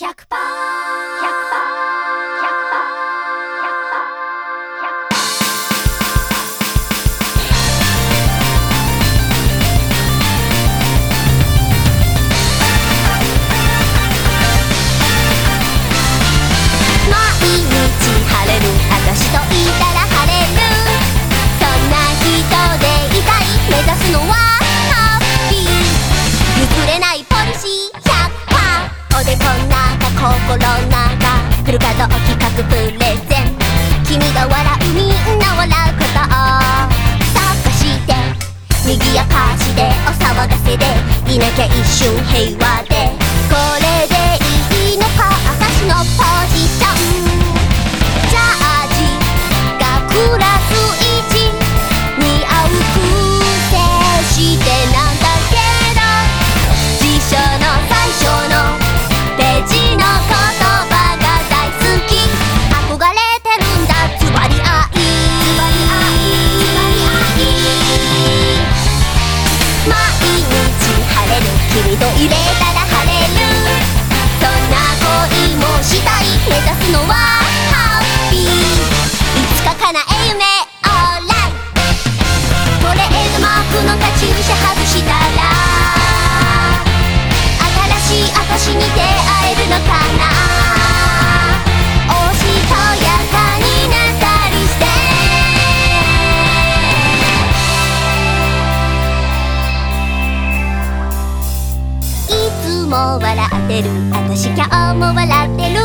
100%! 中フル稼働企画プレゼン君が笑うみんな笑うこと。を探して賑やかしでお騒がせでいなきゃ一瞬平和で。これれる君と入れたら晴れるそんな恋もしたい目指すのはハッピーいつか叶え夢オーライトレードマークのカチューシャ外したら新しい私に出会えるのかなも笑ってる。私今日も笑ってる。